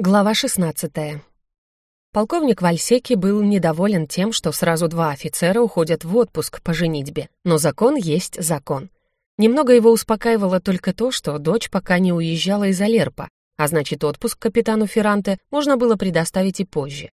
Глава 16. Полковник Вальсеки был недоволен тем, что сразу два офицера уходят в отпуск по женитьбе, но закон есть закон. Немного его успокаивало только то, что дочь пока не уезжала из Алерпа, а значит, отпуск капитану Ферранте можно было предоставить и позже.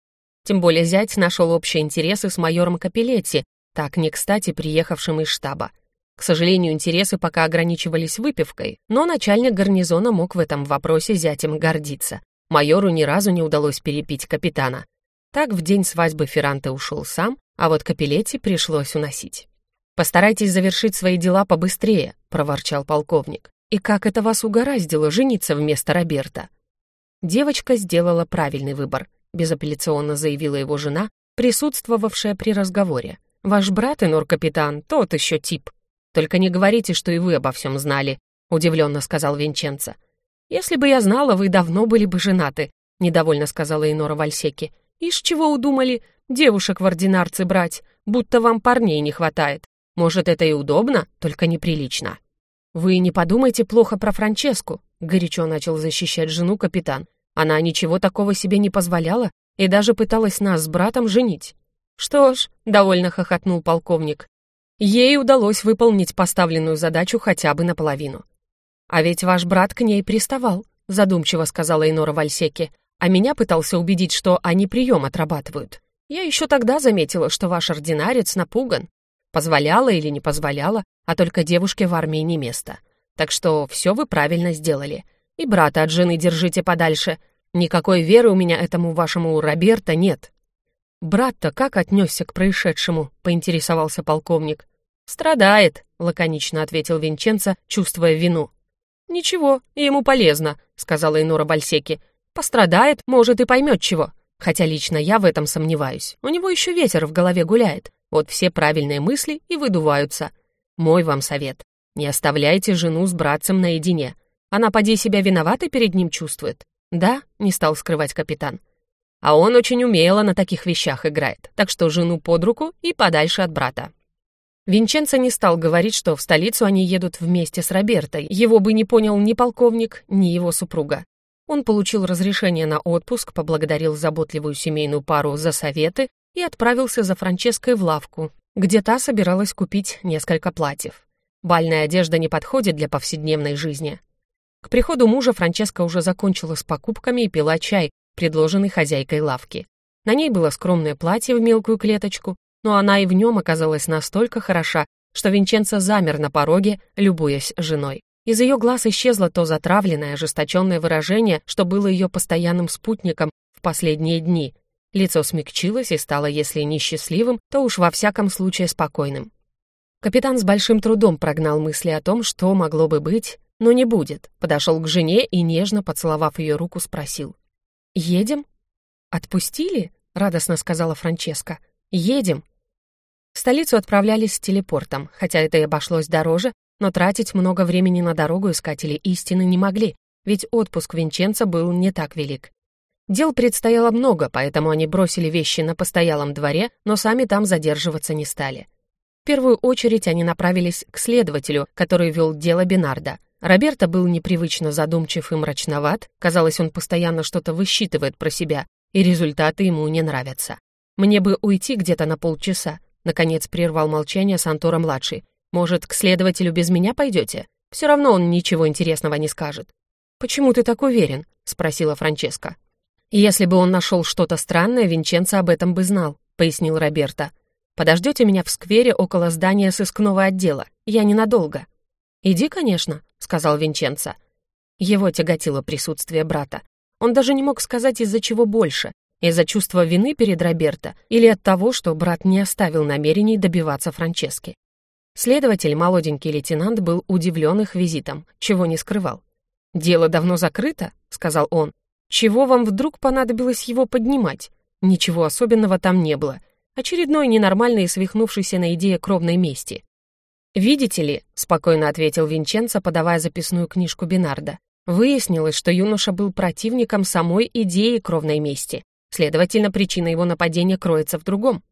Тем более зять нашел общие интересы с майором Капелетти, так не кстати приехавшим из штаба. К сожалению, интересы пока ограничивались выпивкой, но начальник гарнизона мог в этом вопросе зятем гордиться. Майору ни разу не удалось перепить капитана. Так в день свадьбы Ферранте ушел сам, а вот Капелетти пришлось уносить. «Постарайтесь завершить свои дела побыстрее», — проворчал полковник. «И как это вас угораздило жениться вместо Роберта?» Девочка сделала правильный выбор, безапелляционно заявила его жена, присутствовавшая при разговоре. «Ваш брат, инор-капитан, тот еще тип. Только не говорите, что и вы обо всем знали», — удивленно сказал Винченцо. «Если бы я знала, вы давно были бы женаты», — недовольно сказала Инора Вальсеки. «Ишь, чего удумали? Девушек в ординарцы брать, будто вам парней не хватает. Может, это и удобно, только неприлично». «Вы не подумайте плохо про Франческу», — горячо начал защищать жену капитан. «Она ничего такого себе не позволяла и даже пыталась нас с братом женить». «Что ж», — довольно хохотнул полковник, ей удалось выполнить поставленную задачу хотя бы наполовину. «А ведь ваш брат к ней приставал», — задумчиво сказала Инора Вальсеки, «а меня пытался убедить, что они прием отрабатывают. Я еще тогда заметила, что ваш ординарец напуган. Позволяла или не позволяла, а только девушке в армии не место. Так что все вы правильно сделали. И брата от жены держите подальше. Никакой веры у меня этому вашему Роберта нет». «Брат-то как отнесся к происшедшему?» — поинтересовался полковник. «Страдает», — лаконично ответил Винченцо, чувствуя вину. «Ничего, ему полезно», — сказала Инора Бальсеки. «Пострадает, может, и поймет чего. Хотя лично я в этом сомневаюсь. У него еще ветер в голове гуляет. Вот все правильные мысли и выдуваются. Мой вам совет. Не оставляйте жену с братцем наедине. Она, поди, себя виноватой перед ним чувствует. Да, не стал скрывать капитан. А он очень умело на таких вещах играет, так что жену под руку и подальше от брата. Винченцо не стал говорить, что в столицу они едут вместе с Робертой. Его бы не понял ни полковник, ни его супруга. Он получил разрешение на отпуск, поблагодарил заботливую семейную пару за советы и отправился за Франческой в лавку, где та собиралась купить несколько платьев. Бальная одежда не подходит для повседневной жизни. К приходу мужа Франческа уже закончила с покупками и пила чай, предложенный хозяйкой лавки. На ней было скромное платье в мелкую клеточку, но она и в нем оказалась настолько хороша, что Винченцо замер на пороге, любуясь женой. Из ее глаз исчезло то затравленное, ожесточенное выражение, что было ее постоянным спутником в последние дни. Лицо смягчилось и стало, если не счастливым, то уж во всяком случае спокойным. Капитан с большим трудом прогнал мысли о том, что могло бы быть, но не будет, подошел к жене и, нежно поцеловав ее руку, спросил. «Едем?» «Отпустили?» — радостно сказала Франческа. «Едем!» В столицу отправлялись с телепортом, хотя это и обошлось дороже, но тратить много времени на дорогу искатели истины не могли, ведь отпуск Винченца был не так велик. Дел предстояло много, поэтому они бросили вещи на постоялом дворе, но сами там задерживаться не стали. В первую очередь они направились к следователю, который вел дело Бинарда. Роберто был непривычно задумчив и мрачноват, казалось, он постоянно что-то высчитывает про себя, и результаты ему не нравятся. «Мне бы уйти где-то на полчаса», Наконец прервал молчание Сантора-младший. «Может, к следователю без меня пойдете? Все равно он ничего интересного не скажет». «Почему ты так уверен?» — спросила Франческа. «Если бы он нашел что-то странное, Винченцо об этом бы знал», — пояснил Роберто. «Подождете меня в сквере около здания сыскного отдела. Я ненадолго». «Иди, конечно», — сказал Винченцо. Его тяготило присутствие брата. Он даже не мог сказать, из-за чего больше из-за чувства вины перед Роберто или от того, что брат не оставил намерений добиваться Франчески. Следователь, молоденький лейтенант, был удивлен их визитом, чего не скрывал. «Дело давно закрыто», — сказал он. «Чего вам вдруг понадобилось его поднимать? Ничего особенного там не было. Очередной ненормальный свихнувшийся на идее кровной мести». «Видите ли», — спокойно ответил Винченцо, подавая записную книжку Бинарда, выяснилось, что юноша был противником самой идеи кровной мести. Следовательно, причина его нападения кроется в другом.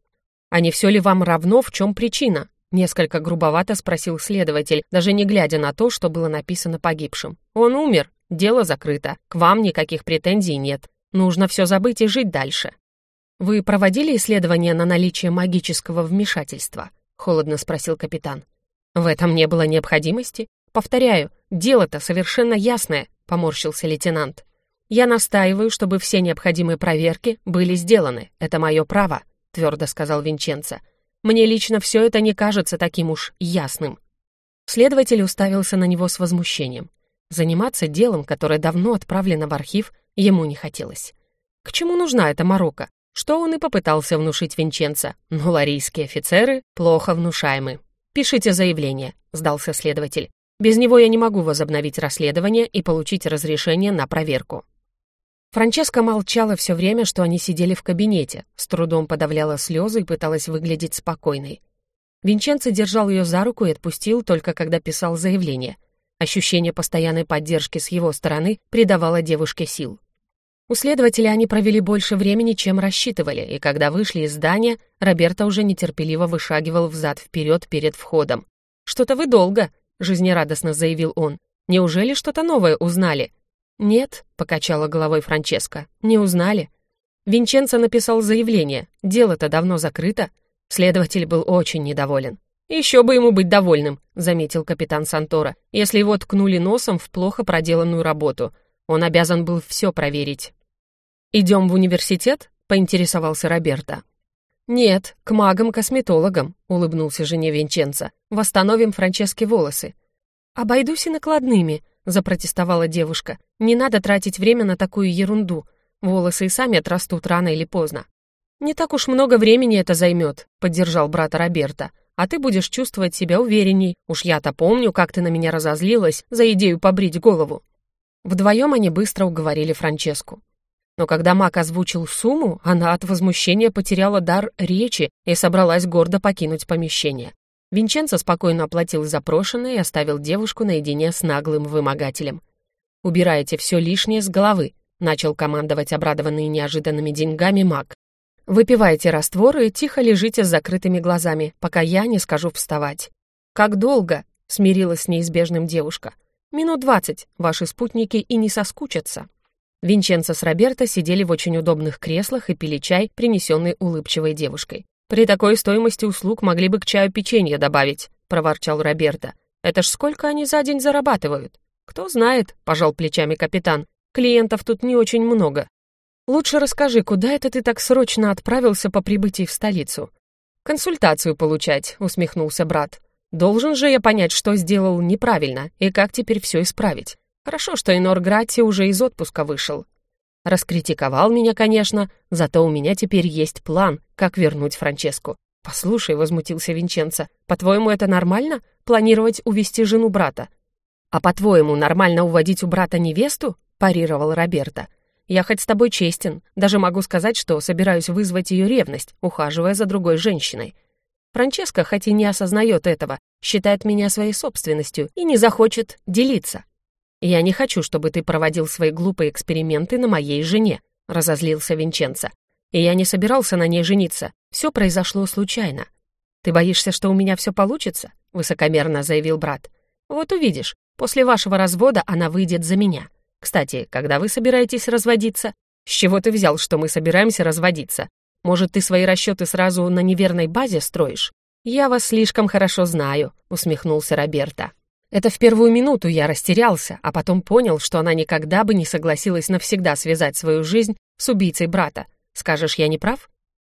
«А не все ли вам равно, в чем причина?» Несколько грубовато спросил следователь, даже не глядя на то, что было написано погибшим. «Он умер, дело закрыто, к вам никаких претензий нет. Нужно все забыть и жить дальше. «Вы проводили исследование на наличие магического вмешательства?» — холодно спросил капитан. «В этом не было необходимости. Повторяю, дело-то совершенно ясное», — поморщился лейтенант. «Я настаиваю, чтобы все необходимые проверки были сделаны. Это мое право», — твердо сказал Винченцо. «Мне лично все это не кажется таким уж ясным». Следователь уставился на него с возмущением. Заниматься делом, которое давно отправлено в архив, ему не хотелось. К чему нужна эта морока? Что он и попытался внушить Винченцо. Но ларийские офицеры плохо внушаемы. «Пишите заявление», — сдался следователь. «Без него я не могу возобновить расследование и получить разрешение на проверку». Франческа молчала все время, что они сидели в кабинете, с трудом подавляла слезы и пыталась выглядеть спокойной. Винченцо держал ее за руку и отпустил только когда писал заявление. Ощущение постоянной поддержки с его стороны придавало девушке сил. У следователя они провели больше времени, чем рассчитывали, и когда вышли из здания, Роберто уже нетерпеливо вышагивал взад-вперед перед входом. «Что-то вы долго», — жизнерадостно заявил он. «Неужели что-то новое узнали?» «Нет», — покачала головой Франческа, — «не узнали». Винченцо написал заявление, дело-то давно закрыто. Следователь был очень недоволен. «Еще бы ему быть довольным», — заметил капитан Сантора, «если его ткнули носом в плохо проделанную работу. Он обязан был все проверить». «Идем в университет?» — поинтересовался Роберто. «Нет, к магам-косметологам», — улыбнулся жене Винченца. «Восстановим Франческе волосы». «Обойдусь и накладными», — запротестовала девушка. «Не надо тратить время на такую ерунду. Волосы и сами отрастут рано или поздно». «Не так уж много времени это займет», — поддержал брата Роберта. «А ты будешь чувствовать себя уверенней. Уж я-то помню, как ты на меня разозлилась за идею побрить голову». Вдвоем они быстро уговорили Франческу. Но когда Мак озвучил сумму, она от возмущения потеряла дар речи и собралась гордо покинуть помещение. Винченцо спокойно оплатил запрошенное и оставил девушку наедине с наглым вымогателем. «Убирайте все лишнее с головы», — начал командовать обрадованный неожиданными деньгами Мак. «Выпивайте раствор и тихо лежите с закрытыми глазами, пока я не скажу вставать». «Как долго?» — смирилась с неизбежным девушка. «Минут двадцать, ваши спутники и не соскучатся». Винченцо с Роберто сидели в очень удобных креслах и пили чай, принесенный улыбчивой девушкой. «При такой стоимости услуг могли бы к чаю печенье добавить», — проворчал Роберто. «Это ж сколько они за день зарабатывают?» «Кто знает», — пожал плечами капитан. «Клиентов тут не очень много». «Лучше расскажи, куда это ты так срочно отправился по прибытии в столицу?» «Консультацию получать», — усмехнулся брат. «Должен же я понять, что сделал неправильно и как теперь все исправить. Хорошо, что Инор Гратти уже из отпуска вышел. Раскритиковал меня, конечно, зато у меня теперь есть план, как вернуть Франческу. «Послушай», — возмутился Винченцо, — «по-твоему, это нормально? Планировать увести жену брата?» «А по-твоему, нормально уводить у брата невесту?» — парировал Роберто. «Я хоть с тобой честен, даже могу сказать, что собираюсь вызвать ее ревность, ухаживая за другой женщиной. Франческа, хоть и не осознает этого, считает меня своей собственностью и не захочет делиться. «Я не хочу, чтобы ты проводил свои глупые эксперименты на моей жене», — разозлился Винченцо. «И я не собирался на ней жениться. Все произошло случайно». «Ты боишься, что у меня все получится?» — высокомерно заявил брат. «Вот увидишь. После вашего развода она выйдет за меня. Кстати, когда вы собираетесь разводиться? С чего ты взял, что мы собираемся разводиться? Может, ты свои расчеты сразу на неверной базе строишь?» «Я вас слишком хорошо знаю», — усмехнулся Роберто. Это в первую минуту я растерялся, а потом понял, что она никогда бы не согласилась навсегда связать свою жизнь с убийцей брата. Скажешь, я не прав?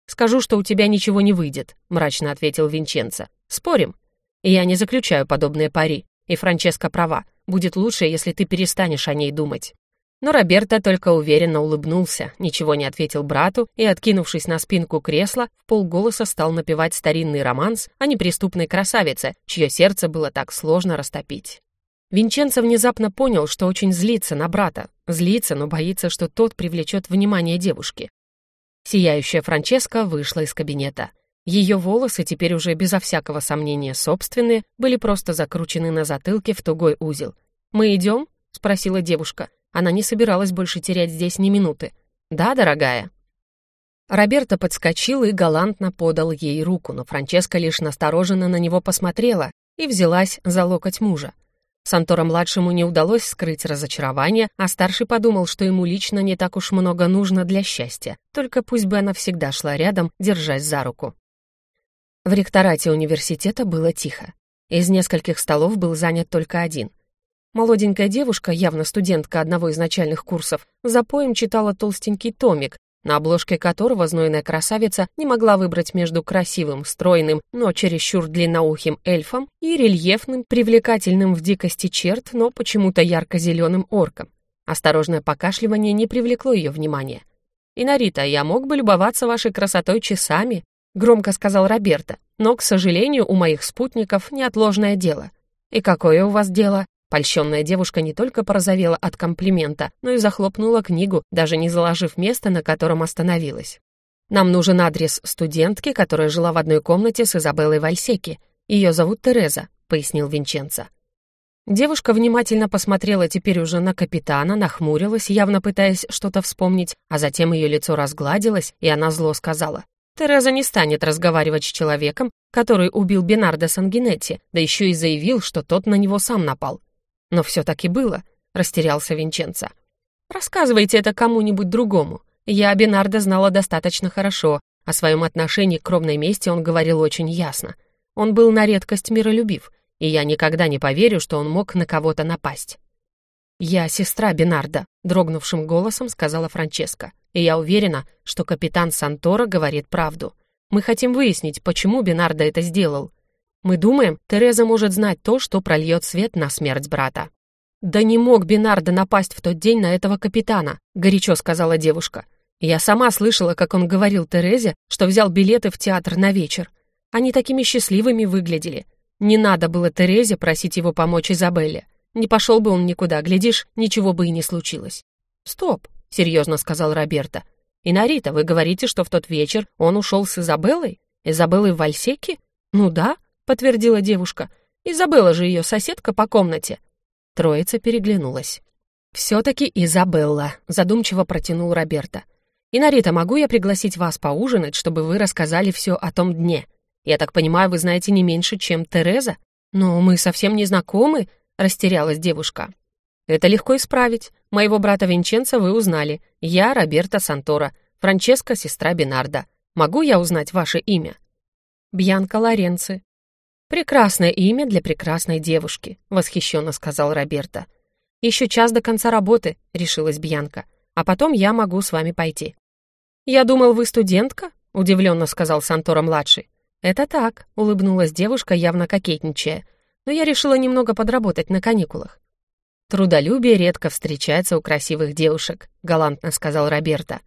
Скажу, что у тебя ничего не выйдет, мрачно ответил Винченцо. Спорим? Я не заключаю подобные пари. И Франческа права. Будет лучше, если ты перестанешь о ней думать. Но Роберто только уверенно улыбнулся, ничего не ответил брату и, откинувшись на спинку кресла, в полголоса стал напевать старинный романс о неприступной красавице, чье сердце было так сложно растопить. Винченцо внезапно понял, что очень злится на брата. Злится, но боится, что тот привлечет внимание девушки. Сияющая Франческа вышла из кабинета. Ее волосы, теперь уже безо всякого сомнения собственные, были просто закручены на затылке в тугой узел. «Мы идем?» — спросила девушка. Она не собиралась больше терять здесь ни минуты. «Да, дорогая?» Роберто подскочил и галантно подал ей руку, но Франческа лишь настороженно на него посмотрела и взялась за локоть мужа. Сантора-младшему не удалось скрыть разочарование, а старший подумал, что ему лично не так уж много нужно для счастья, только пусть бы она всегда шла рядом, держась за руку. В ректорате университета было тихо. Из нескольких столов был занят только один. Молоденькая девушка, явно студентка одного из начальных курсов, за поем читала толстенький томик, на обложке которого знойная красавица не могла выбрать между красивым, стройным, но чересчур длинноухим эльфом и рельефным, привлекательным в дикости черт, но почему-то ярко-зеленым орком. Осторожное покашливание не привлекло ее внимания. «Инарита, я мог бы любоваться вашей красотой часами», — громко сказал Роберта, «но, к сожалению, у моих спутников неотложное дело». «И какое у вас дело?» Польщенная девушка не только порозовела от комплимента, но и захлопнула книгу, даже не заложив место, на котором остановилась. «Нам нужен адрес студентки, которая жила в одной комнате с Изабеллой Вальсеки. Ее зовут Тереза», — пояснил Винченцо. Девушка внимательно посмотрела теперь уже на капитана, нахмурилась, явно пытаясь что-то вспомнить, а затем ее лицо разгладилось, и она зло сказала. «Тереза не станет разговаривать с человеком, который убил Бенардо Сангинетти, да еще и заявил, что тот на него сам напал. Но все так и было, растерялся Винченцо. Рассказывайте это кому-нибудь другому. Я Бинарда знала достаточно хорошо, о своем отношении к кровной мести он говорил очень ясно. Он был на редкость миролюбив, и я никогда не поверю, что он мог на кого-то напасть. «Я сестра Бинарда», — дрогнувшим голосом сказала Франческа. «И я уверена, что капитан Сантора говорит правду. Мы хотим выяснить, почему Бинарда это сделал. Мы думаем, Тереза может знать то, что прольет свет на смерть брата». «Да не мог Бинардо напасть в тот день на этого капитана», — горячо сказала девушка. «Я сама слышала, как он говорил Терезе, что взял билеты в театр на вечер. Они такими счастливыми выглядели. Не надо было Терезе просить его помочь Изабелле. Не пошел бы он никуда, глядишь, ничего бы и не случилось». «Стоп», — серьезно сказал Роберто. «Инарита, вы говорите, что в тот вечер он ушел с Изабеллой? Изабеллой в Вальсеке? Ну да, — подтвердила девушка. «Изабелла же ее соседка по комнате». Троица переглянулась. «Все-таки Изабелла», — задумчиво протянул Роберто. «Инарита, могу я пригласить вас поужинать, чтобы вы рассказали все о том дне? Я так понимаю, вы знаете не меньше, чем Тереза? Но мы совсем не знакомы», — растерялась девушка. «Это легко исправить. Моего брата Винченца вы узнали. Я Роберто Сантора, Франческа, сестра Бинарда. Могу я узнать ваше имя?» «Бьянка Лоренци», «Прекрасное имя для прекрасной девушки», — восхищенно сказал Роберто. «Еще час до конца работы», — решилась Бьянка. «А потом я могу с вами пойти». «Я думал, вы студентка?» — удивленно сказал Сантора-младший. «Это так», — улыбнулась девушка, явно кокетничая. «Но я решила немного подработать на каникулах». «Трудолюбие редко встречается у красивых девушек», — галантно сказал Роберто.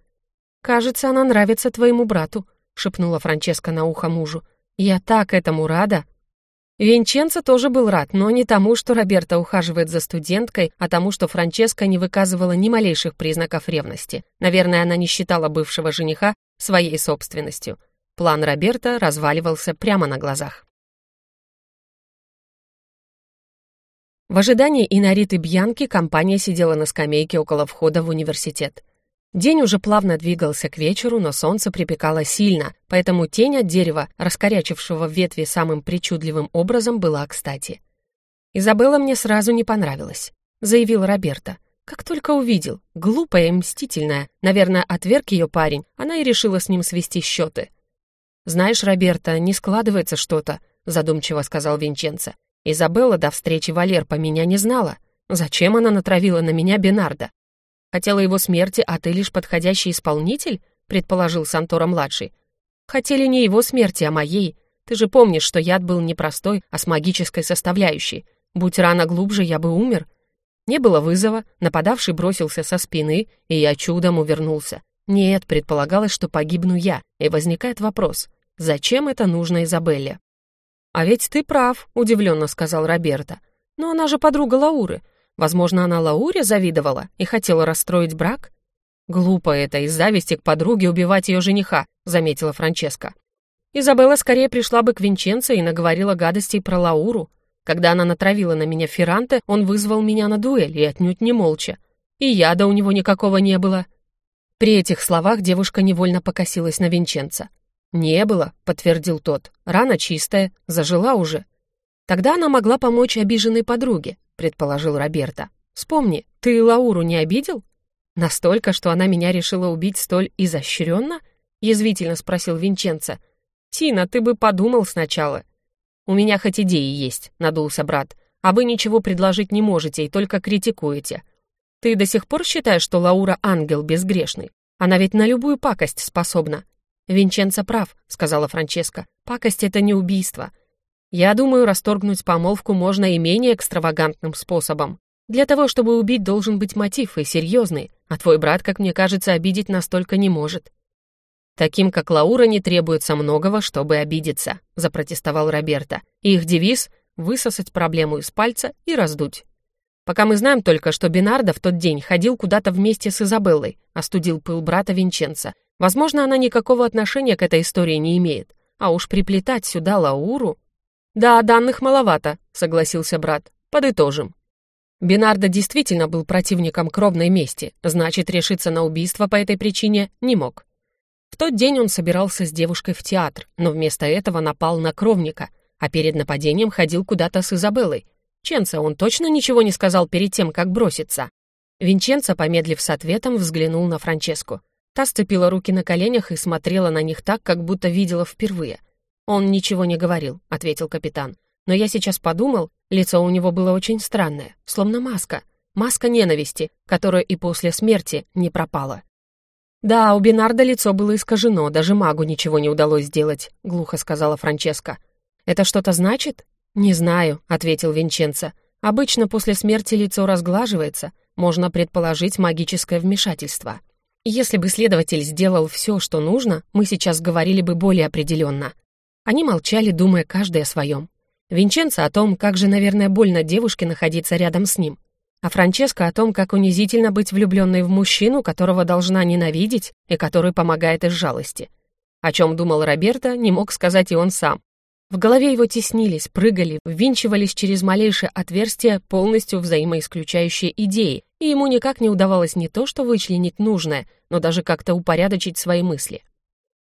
«Кажется, она нравится твоему брату», — шепнула Франческа на ухо мужу. «Я так этому рада!» Винченцо тоже был рад, но не тому, что Роберта ухаживает за студенткой, а тому, что Франческа не выказывала ни малейших признаков ревности. Наверное, она не считала бывшего жениха своей собственностью. План Роберта разваливался прямо на глазах. В ожидании Инариты Бьянки компания сидела на скамейке около входа в университет. День уже плавно двигался к вечеру, но солнце припекало сильно, поэтому тень от дерева, раскорячившего ветви самым причудливым образом, была кстати. «Изабелла мне сразу не понравилась», — заявил Роберто. Как только увидел, глупая и мстительная, наверное, отверг ее парень, она и решила с ним свести счеты. «Знаешь, Роберто, не складывается что-то», — задумчиво сказал Винченцо. «Изабелла до встречи Валерпа меня не знала. Зачем она натравила на меня Бенарда? Хотела его смерти, а ты лишь подходящий исполнитель?» — предположил Сантора-младший. «Хотели не его смерти, а моей. Ты же помнишь, что яд был не простой, а с магической составляющей. Будь рана глубже, я бы умер». Не было вызова, нападавший бросился со спины, и я чудом увернулся. Нет, предполагалось, что погибну я, и возникает вопрос, зачем это нужно Изабелле? «А ведь ты прав», — удивленно сказал Роберто. «Но она же подруга Лауры. Возможно, она Лауре завидовала и хотела расстроить брак? Глупо это, из зависти к подруге убивать ее жениха, заметила Франческа. Изабелла скорее пришла бы к Винченцо и наговорила гадостей про Лауру. Когда она натравила на меня Ферранте, он вызвал меня на дуэль и отнюдь не молча. И яда у него никакого не было. При этих словах девушка невольно покосилась на Винченца. «Не было», — подтвердил тот. «Рана чистая, зажила уже». Тогда она могла помочь обиженной подруге. Предположил Роберто. «Вспомни, ты Лауру не обидел?» «Настолько, что она меня решила убить столь изощренно?» — язвительно спросил Винченцо. «Тина, ты бы подумал сначала». «У меня хоть идеи есть», — надулся брат. «А вы ничего предложить не можете и только критикуете. Ты до сих пор считаешь, что Лаура ангел безгрешный? Она ведь на любую пакость способна». «Винченцо прав», — сказала Франческа. «Пакость — это не убийство. Я думаю, расторгнуть помолвку можно и менее экстравагантным способом. Для того, чтобы убить, должен быть мотив и серьезный, а твой брат, как мне кажется, обидеть настолько не может. Таким, как Лаура, не требуется многого, чтобы обидеться, запротестовал Роберто. их девиз — высосать проблему из пальца и раздуть. Пока мы знаем только, что Бинардо в тот день ходил куда-то вместе с Изабеллой, остудил пыл брата Винченца. Возможно, она никакого отношения к этой истории не имеет. А уж приплетать сюда Лауру... «Да, данных маловато», — согласился брат. «Подытожим». Бинардо действительно был противником кровной мести, значит, решиться на убийство по этой причине не мог. В тот день он собирался с девушкой в театр, но вместо этого напал на кровника, а перед нападением ходил куда-то с Изабеллой. Ченца он точно ничего не сказал перед тем, как броситься. Винченцо, помедлив с ответом, взглянул на Франческу. Та сцепила руки на коленях и смотрела на них так, как будто видела впервые. «Он ничего не говорил», — ответил капитан. «Но я сейчас подумал, лицо у него было очень странное, словно маска. Маска ненависти, которая и после смерти не пропала». «Да, у Бинарда лицо было искажено, даже магу ничего не удалось сделать», — глухо сказала Франческа. «Это что-то значит?» «Не знаю», — ответил Винченцо. «Обычно после смерти лицо разглаживается, можно предположить магическое вмешательство. Если бы следователь сделал все, что нужно, мы сейчас говорили бы более определенно. Они молчали, думая каждый о своем. Винченцо о том, как же, наверное, больно девушке находиться рядом с ним. А Франческа о том, как унизительно быть влюбленной в мужчину, которого должна ненавидеть и который помогает из жалости. О чем думал Роберто, не мог сказать и он сам. В голове его теснились, прыгали, ввинчивались через малейшее отверстие полностью взаимоисключающие идеи, и ему никак не удавалось не то что вычленить нужное, но даже как-то упорядочить свои мысли.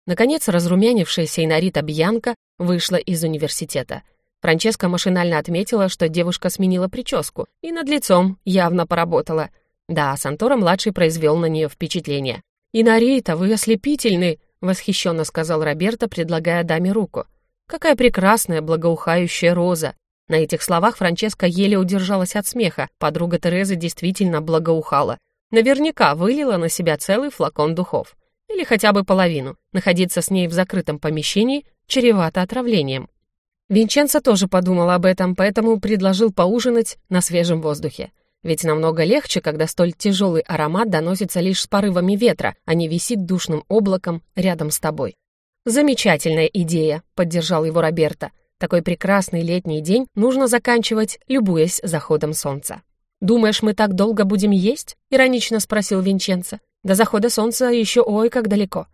Наконец, разрумянившаяся Инарита Бьянка вышла из университета. Франческа машинально отметила, что девушка сменила прическу и над лицом явно поработала. Да, Сантора-младший произвел на нее впечатление. «Инарита, вы ослепительны!» — восхищенно сказал Роберто, предлагая даме руку. «Какая прекрасная, благоухающая роза!» На этих словах Франческа еле удержалась от смеха. Подруга Терезы действительно благоухала. Наверняка вылила на себя целый флакон духов или хотя бы половину. Находиться с ней в закрытом помещении чревато отравлением. Винченцо тоже подумал об этом, поэтому предложил поужинать на свежем воздухе. Ведь намного легче, когда столь тяжелый аромат доносится лишь с порывами ветра, а не висит душным облаком рядом с тобой. «Замечательная идея», — поддержал его Роберто. «Такой прекрасный летний день нужно заканчивать, любуясь заходом солнца». «Думаешь, мы так долго будем есть?» — иронично спросил Винченцо. До захода солнца еще ой как далеко.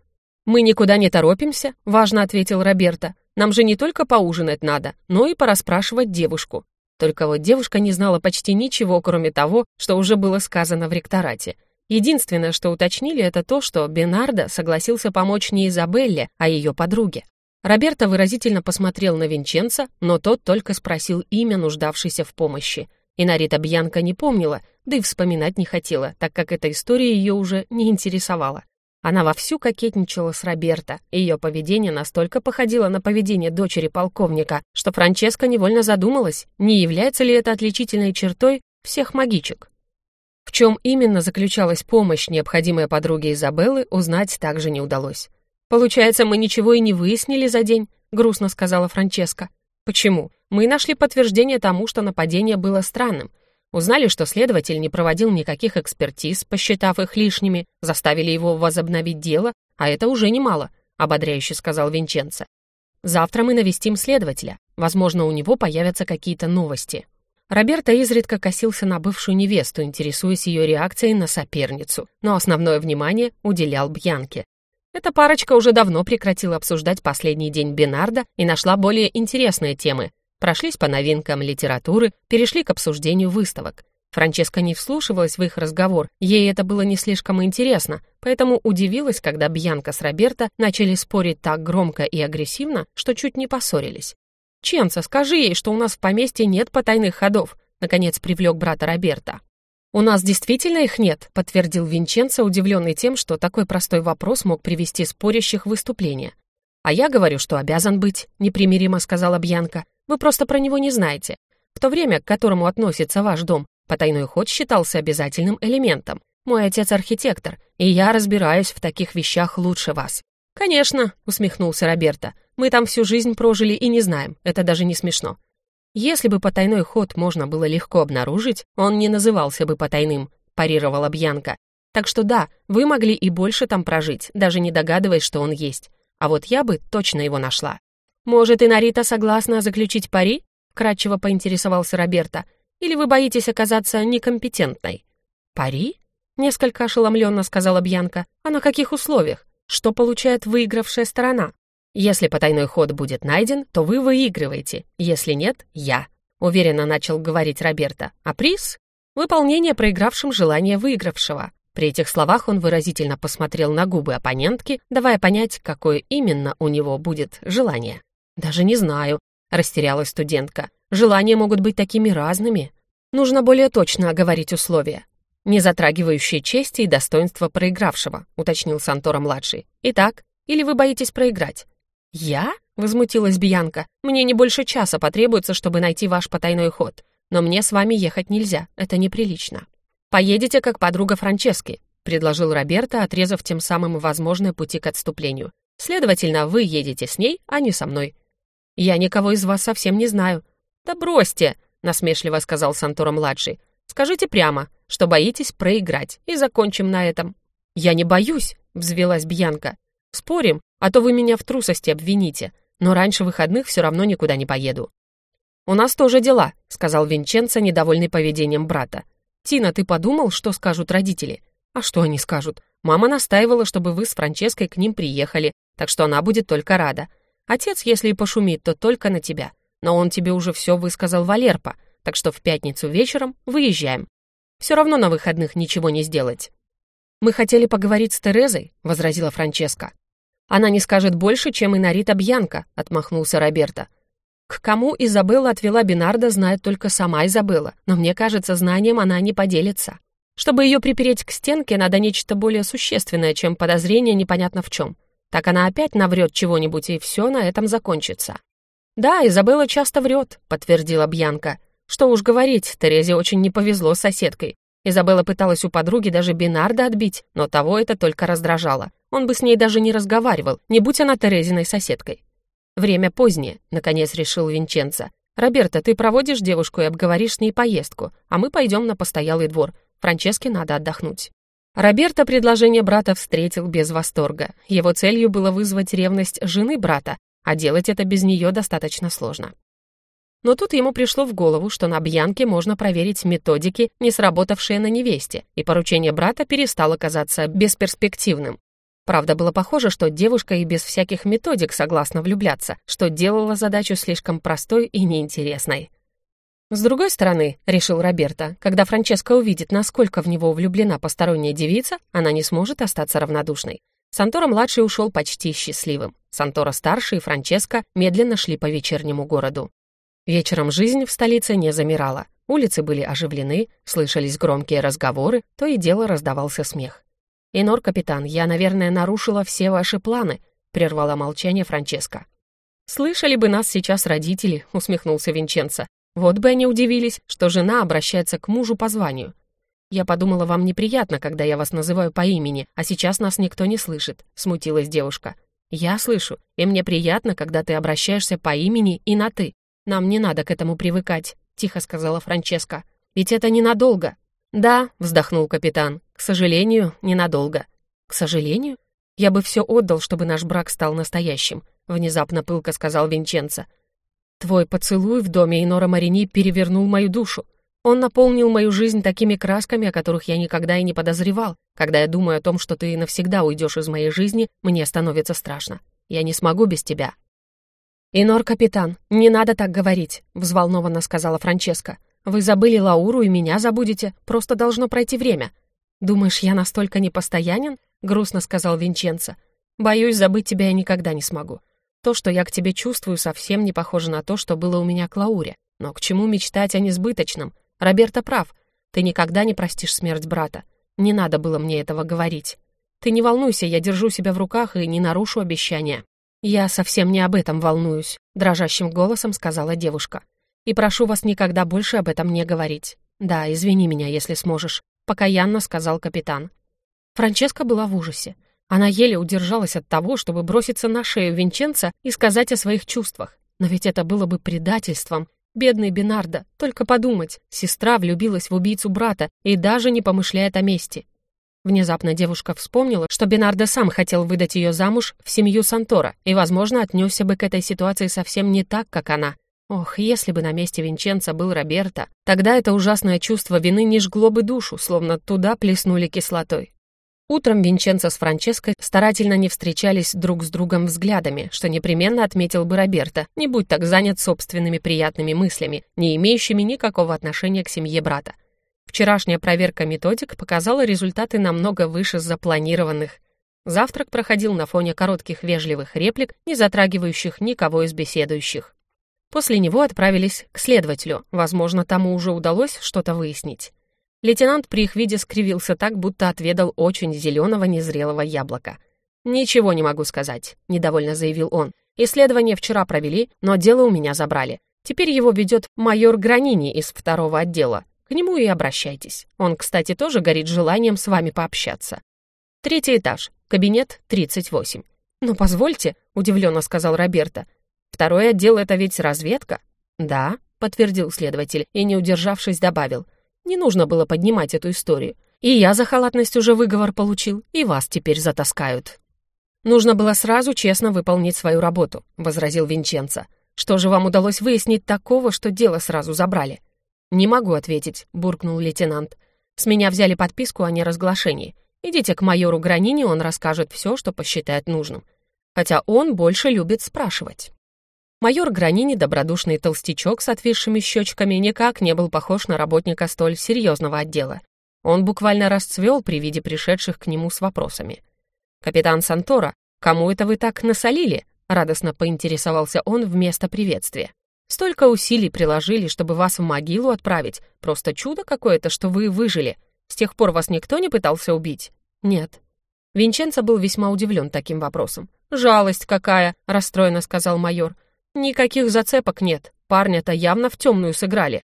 «Мы никуда не торопимся», — важно ответил Роберто. «Нам же не только поужинать надо, но и порасспрашивать девушку». Только вот девушка не знала почти ничего, кроме того, что уже было сказано в ректорате. Единственное, что уточнили, это то, что Бенардо согласился помочь не Изабелле, а ее подруге. Роберто выразительно посмотрел на Винченца, но тот только спросил имя нуждавшейся в помощи — и Нарита Бьянка не помнила, да и вспоминать не хотела, так как эта история ее уже не интересовала. Она вовсю кокетничала с Роберто, и ее поведение настолько походило на поведение дочери полковника, что Франческа невольно задумалась, не является ли это отличительной чертой всех магичек. В чем именно заключалась помощь, необходимая подруге Изабеллы, узнать также не удалось. «Получается, мы ничего и не выяснили за день», — грустно сказала Франческа. «Почему? Мы нашли подтверждение тому, что нападение было странным. Узнали, что следователь не проводил никаких экспертиз, посчитав их лишними, заставили его возобновить дело, а это уже немало», — ободряюще сказал Винченцо. «Завтра мы навестим следователя. Возможно, у него появятся какие-то новости». Роберто изредка косился на бывшую невесту, интересуясь ее реакцией на соперницу, но основное внимание уделял Бьянке. Эта парочка уже давно прекратила обсуждать последний день Бинарда и нашла более интересные темы. Прошлись по новинкам литературы, перешли к обсуждению выставок. Франческа не вслушивалась в их разговор, ей это было не слишком интересно, поэтому удивилась, когда Бьянка с Роберто начали спорить так громко и агрессивно, что чуть не поссорились. «Ченца, скажи ей, что у нас в поместье нет потайных ходов», наконец привлек брата Роберта. «У нас действительно их нет», — подтвердил Винченцо, удивленный тем, что такой простой вопрос мог привести спорящих в выступление. «А я говорю, что обязан быть», — непримиримо сказала Бьянка. «Вы просто про него не знаете. В то время, к которому относится ваш дом, потайной ход считался обязательным элементом. Мой отец архитектор, и я разбираюсь в таких вещах лучше вас». «Конечно», — усмехнулся Роберто. «Мы там всю жизнь прожили и не знаем. Это даже не смешно. Если бы потайной ход можно было легко обнаружить, он не назывался бы потайным», — парировала Бьянка. «Так что да, вы могли и больше там прожить, даже не догадываясь, что он есть. А вот я бы точно его нашла». «Может, и Нарита согласна заключить пари?» — кратчево поинтересовался Роберто. «Или вы боитесь оказаться некомпетентной?» «Пари?» — несколько ошеломленно сказала Бьянка. «А на каких условиях? Что получает выигравшая сторона?» «Если потайной ход будет найден, то вы выигрываете. Если нет, я», — уверенно начал говорить Роберто. «А приз? Выполнение проигравшим желания выигравшего». При этих словах он выразительно посмотрел на губы оппонентки, давая понять, какое именно у него будет желание. «Даже не знаю», — растерялась студентка. «Желания могут быть такими разными. Нужно более точно оговорить условия. Не затрагивающие чести и достоинства проигравшего», — уточнил Сантора-младший. «Итак, или вы боитесь проиграть?» «Я?» — возмутилась Бьянка. «Мне не больше часа потребуется, чтобы найти ваш потайной ход. Но мне с вами ехать нельзя, это неприлично». «Поедете как подруга Франчески», — предложил Роберто, отрезав тем самым возможные пути к отступлению. «Следовательно, вы едете с ней, а не со мной». «Я никого из вас совсем не знаю». «Да бросьте», — насмешливо сказал Сантора-младший. «Скажите прямо, что боитесь проиграть, и закончим на этом». «Я не боюсь», — взвелась Бьянка. «Спорим, а то вы меня в трусости обвините, но раньше выходных все равно никуда не поеду». «У нас тоже дела», — сказал Винченцо, недовольный поведением брата. «Тина, ты подумал, что скажут родители?» «А что они скажут? Мама настаивала, чтобы вы с Франческой к ним приехали, так что она будет только рада. Отец, если и пошумит, то только на тебя. Но он тебе уже все высказал Валерпа, так что в пятницу вечером выезжаем. Все равно на выходных ничего не сделать». «Мы хотели поговорить с Терезой», — возразила Франческа. «Она не скажет больше, чем и Нарита Бьянка», — отмахнулся Роберто. К кому Изабелла отвела Бинарда, знает только сама Изабелла, но мне кажется, знанием она не поделится. Чтобы ее припереть к стенке, надо нечто более существенное, чем подозрение непонятно в чем. Так она опять наврет чего-нибудь, и все на этом закончится. «Да, Изабелла часто врет», — подтвердила Бьянка. «Что уж говорить, Терезе очень не повезло с соседкой. Изабелла пыталась у подруги даже Бинарда отбить, но того это только раздражало. Он бы с ней даже не разговаривал, не будь она Терезиной соседкой. «Время позднее», — наконец решил Винченцо. «Роберто, ты проводишь девушку и обговоришь с ней поездку, а мы пойдем на постоялый двор. Франческе надо отдохнуть». Роберто предложение брата встретил без восторга. Его целью было вызвать ревность жены брата, а делать это без нее достаточно сложно. Но тут ему пришло в голову, что на Бьянке можно проверить методики, не сработавшие на невесте, и поручение брата перестало казаться бесперспективным. Правда, было похоже, что девушка и без всяких методик согласна влюбляться, что делало задачу слишком простой и неинтересной. С другой стороны, решил Роберто, когда Франческа увидит, насколько в него влюблена посторонняя девица, она не сможет остаться равнодушной. Сантора-младший ушел почти счастливым. Сантора-старший и Франческа медленно шли по вечернему городу. Вечером жизнь в столице не замирала. Улицы были оживлены, слышались громкие разговоры, то и дело раздавался смех. «Инор, капитан, я, наверное, нарушила все ваши планы», — прервала молчание Франческа. «Слышали бы нас сейчас родители», — усмехнулся Винченцо. «Вот бы они удивились, что жена обращается к мужу по званию. Я подумала, вам неприятно, когда я вас называю по имени, а сейчас нас никто не слышит», — смутилась девушка. «Я слышу, и мне приятно, когда ты обращаешься по имени и на «ты». «Нам не надо к этому привыкать», — тихо сказала Франческа. «Ведь это ненадолго». «Да», — вздохнул капитан, — «к сожалению, ненадолго». «К сожалению? Я бы все отдал, чтобы наш брак стал настоящим», — внезапно пылко сказал Винченцо. «Твой поцелуй в доме Инора Марини перевернул мою душу. Он наполнил мою жизнь такими красками, о которых я никогда и не подозревал. Когда я думаю о том, что ты навсегда уйдешь из моей жизни, мне становится страшно. Я не смогу без тебя, «Инор, капитан, не надо так говорить», — взволнованно сказала Франческа. «Вы забыли Лауру и меня забудете, просто должно пройти время». «Думаешь, я настолько непостоянен?» — грустно сказал Винченцо. «Боюсь, забыть тебя я никогда не смогу. То, что я к тебе чувствую, совсем не похоже на то, что было у меня к Лауре. Но к чему мечтать о несбыточном? Роберто прав. Ты никогда не простишь смерть брата. Не надо было мне этого говорить. Ты не волнуйся, я держу себя в руках и не нарушу обещания». «Я совсем не об этом волнуюсь», — дрожащим голосом сказала девушка. «И прошу вас никогда больше об этом не говорить. Да, извини меня, если сможешь», — покаянно сказал капитан. Франческа была в ужасе. Она еле удержалась от того, чтобы броситься на шею Винченца и сказать о своих чувствах. Но ведь это было бы предательством. Бедный Бинардо, только подумать, сестра влюбилась в убийцу брата и даже не помышляет о мести. Внезапно девушка вспомнила, что Бинардо сам хотел выдать ее замуж в семью Сантора и, возможно, отнесся бы к этой ситуации совсем не так, как она. Ох, если бы на месте Винченца был Роберто, тогда это ужасное чувство вины не жгло бы душу, словно туда плеснули кислотой. Утром Винченцо с Франческой старательно не встречались друг с другом взглядами, что непременно отметил бы Роберто, не будь так занят собственными приятными мыслями, не имеющими никакого отношения к семье брата. Вчерашняя проверка методик показала результаты намного выше запланированных. Завтрак проходил на фоне коротких вежливых реплик, не затрагивающих никого из беседующих. После него отправились к следователю, возможно, тому уже удалось что-то выяснить. Лейтенант при их виде скривился так, будто отведал очень зеленого незрелого яблока. «Ничего не могу сказать», — недовольно заявил он. «Исследование вчера провели, но дело у меня забрали. Теперь его ведет майор Гранини из второго отдела. К нему и обращайтесь. Он, кстати, тоже горит желанием с вами пообщаться. Третий этаж, кабинет 38. «Ну, позвольте», — удивленно сказал Роберто. «Второй отдел — это ведь разведка?» «Да», — подтвердил следователь и, не удержавшись, добавил. «Не нужно было поднимать эту историю. И я за халатность уже выговор получил, и вас теперь затаскают». «Нужно было сразу честно выполнить свою работу», — возразил Винченцо. «Что же вам удалось выяснить такого, что дело сразу забрали?» «Не могу ответить», — буркнул лейтенант. «С меня взяли подписку о неразглашении. Идите к майору Гранине, он расскажет все, что посчитает нужным. Хотя он больше любит спрашивать». Майор Гранини, добродушный толстячок с отвисшими щечками, никак не был похож на работника столь серьезного отдела. Он буквально расцвел при виде пришедших к нему с вопросами. «Капитан Сантора, кому это вы так насолили?» — радостно поинтересовался он вместо приветствия. Столько усилий приложили, чтобы вас в могилу отправить. Просто чудо какое-то, что вы выжили. С тех пор вас никто не пытался убить? Нет. Винченцо был весьма удивлен таким вопросом. «Жалость какая!» — расстроенно сказал майор. «Никаких зацепок нет. Парня-то явно в темную сыграли».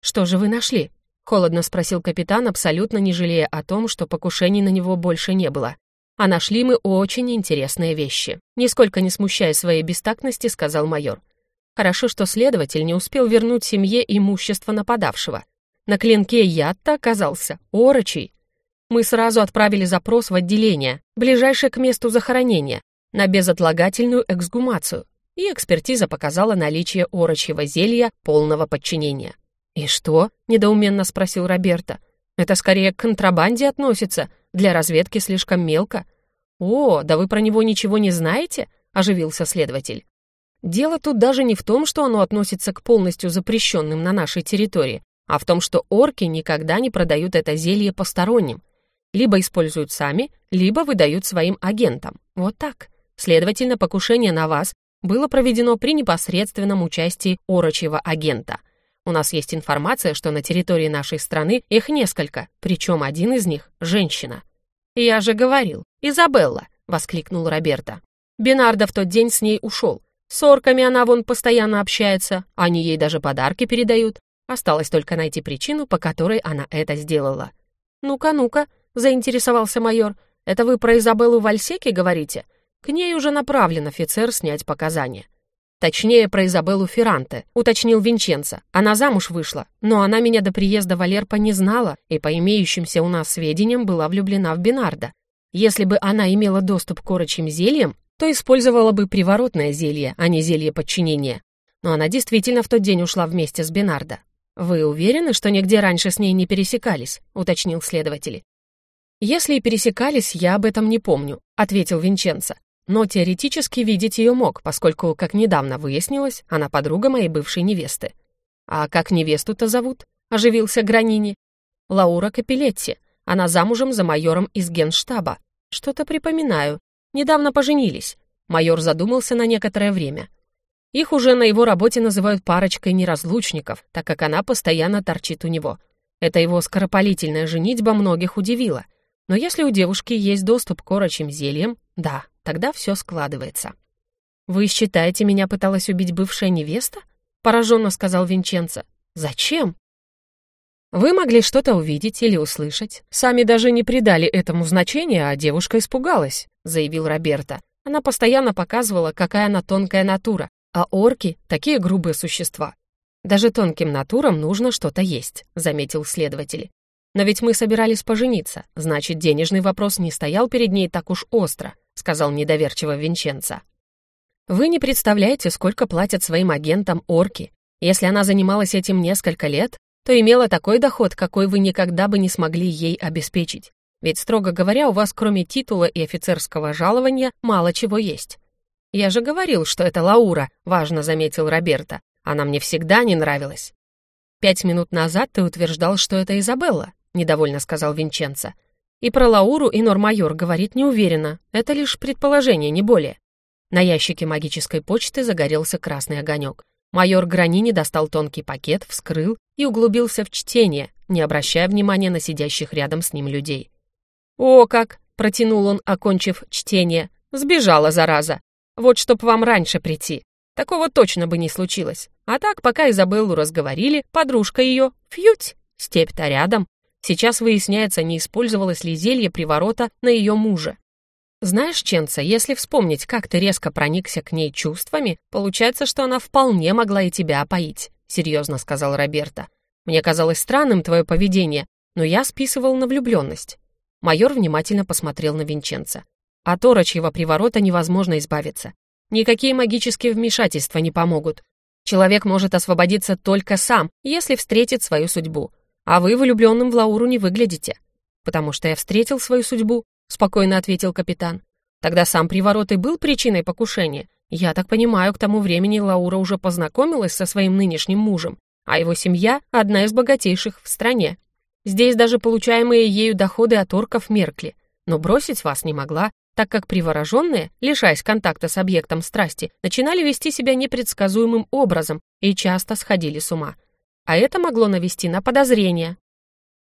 «Что же вы нашли?» — холодно спросил капитан, абсолютно не жалея о том, что покушений на него больше не было. «А нашли мы очень интересные вещи». Нисколько не смущая своей бестактности, сказал майор. Хорошо, что следователь не успел вернуть семье имущество нападавшего. На клинке яд-то оказался, орочий. Мы сразу отправили запрос в отделение, ближайшее к месту захоронения, на безотлагательную эксгумацию, и экспертиза показала наличие орочьего зелья полного подчинения. «И что?» — недоуменно спросил Роберто. «Это скорее к контрабанде относится, для разведки слишком мелко». «О, да вы про него ничего не знаете?» — оживился следователь. Дело тут даже не в том, что оно относится к полностью запрещенным на нашей территории, а в том, что орки никогда не продают это зелье посторонним. Либо используют сами, либо выдают своим агентам. Вот так. Следовательно, покушение на вас было проведено при непосредственном участии орочьего агента. У нас есть информация, что на территории нашей страны их несколько, причем один из них — женщина. «Я же говорил, Изабелла!» — воскликнул Роберто. Бинардо в тот день с ней ушел, с орками она вон постоянно общается, они ей даже подарки передают. Осталось только найти причину, по которой она это сделала. «Ну-ка, ну-ка», — заинтересовался майор, — «это вы про Изабеллу Вальсеки говорите? К ней уже направлен офицер снять показания». «Точнее, про Изабеллу Ферранте», — уточнил Винченцо. «Она замуж вышла, но она меня до приезда Валерпа не знала и, по имеющимся у нас сведениям, была влюблена в Бинарда. Если бы она имела доступ к корочьим зельям, то использовала бы приворотное зелье, а не зелье подчинения. Но она действительно в тот день ушла вместе с Бенардо. «Вы уверены, что нигде раньше с ней не пересекались?» — уточнил следователь. «Если и пересекались, я об этом не помню», — ответил Винченцо. «Но теоретически видеть ее мог, поскольку, как недавно выяснилось, она подруга моей бывшей невесты». «А как невесту-то зовут?» — оживился Гранини. «Лаура Капелетти. Она замужем за майором из генштаба. Что-то припоминаю. Недавно поженились. Майор задумался на некоторое время. Их уже на его работе называют парочкой неразлучников, так как она постоянно торчит у него. Это его скоропалительная женитьба многих удивила. Но если у девушки есть доступ к орочим зельям, да, тогда все складывается. «Вы считаете, меня пыталась убить бывшая невеста?» — пораженно сказал Винченцо. «Зачем?» «Вы могли что-то увидеть или услышать. Сами даже не придали этому значения, а девушка испугалась», — заявил Роберто. Она постоянно показывала, какая она тонкая натура, а орки — такие грубые существа. Даже тонким натурам нужно что-то есть, заметил следователь. Но ведь мы собирались пожениться, значит, денежный вопрос не стоял перед ней так уж остро, сказал недоверчиво Винченцо. Вы не представляете, сколько платят своим агентам орки. Если она занималась этим несколько лет, то имела такой доход, какой вы никогда бы не смогли ей обеспечить. Ведь, строго говоря, у вас кроме титула и офицерского жалования мало чего есть. «Я же говорил, что это Лаура», — важно заметил Роберто. «Она мне всегда не нравилась». «Пять минут назад ты утверждал, что это Изабелла», — недовольно сказал Винченцо. «И про Лауру и Нормайор говорит неуверенно. Это лишь предположение, не более». На ящике магической почты загорелся красный огонек. Майор Гранини достал тонкий пакет, вскрыл и углубился в чтение, не обращая внимания на сидящих рядом с ним людей. «О как!» — протянул он, окончив чтение. «Сбежала, зараза! Вот чтоб вам раньше прийти. Такого точно бы не случилось. А так, пока Изабеллу разговорили, подружка ее, фьють, степь-то рядом. Сейчас выясняется, не использовалось ли зелье приворота на ее мужа. Знаешь, Ченца, если вспомнить, как ты резко проникся к ней чувствами, получается, что она вполне могла и тебя опоить, серьезно сказал Роберто. Мне казалось странным твое поведение, но я списывал на влюбленность. Майор внимательно посмотрел на Винченца. От орочьего приворота невозможно избавиться. Никакие магические вмешательства не помогут. Человек может освободиться только сам, если встретит свою судьбу. А вы влюбленным в Лауру не выглядите. Потому что я встретил свою судьбу, спокойно ответил капитан. Тогда сам приворот и был причиной покушения. Я так понимаю, к тому времени Лаура уже познакомилась со своим нынешним мужем, а его семья — одна из богатейших в стране. Здесь даже получаемые ею доходы от орков меркли. Но бросить вас не могла, так как привороженные, лишаясь контакта с объектом страсти, начинали вести себя непредсказуемым образом и часто сходили с ума. А это могло навести на подозрения.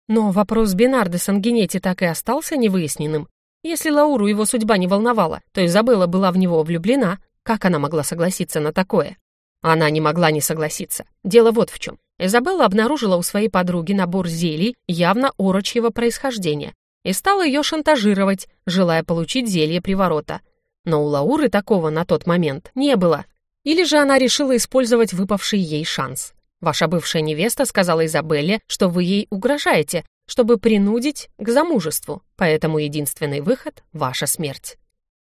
Но вопрос Бинарды Сангенети так и остался невыясненным. Если Лауру его судьба не волновала, то Изабелла была в него влюблена, как она могла согласиться на такое? Она не могла не согласиться. Дело вот в чем. Изабелла обнаружила у своей подруги набор зелий явно орочьего происхождения, и стал ее шантажировать, желая получить зелье приворота. Но у Лауры такого на тот момент не было. Или же она решила использовать выпавший ей шанс. Ваша бывшая невеста сказала Изабелле, что вы ей угрожаете, чтобы принудить к замужеству, поэтому единственный выход — ваша смерть.